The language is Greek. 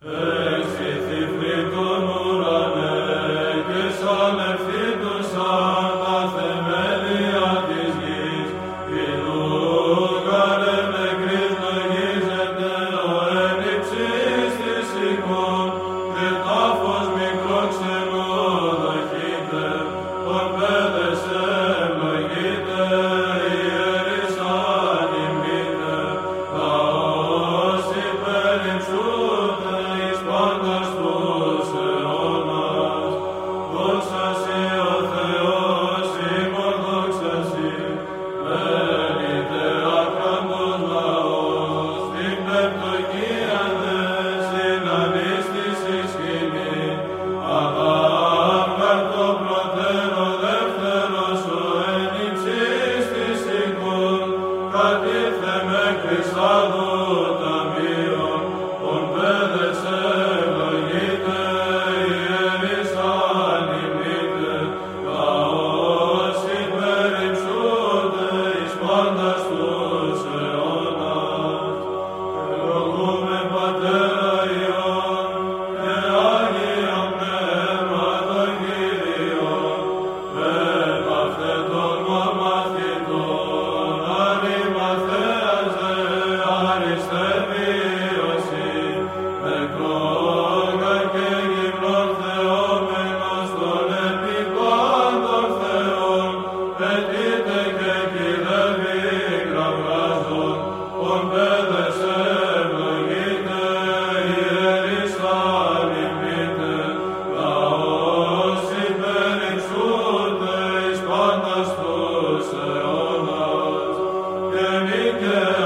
Εξηθεί τον ουρανέ και σαν ευθύ του σαν Salvador. Maker.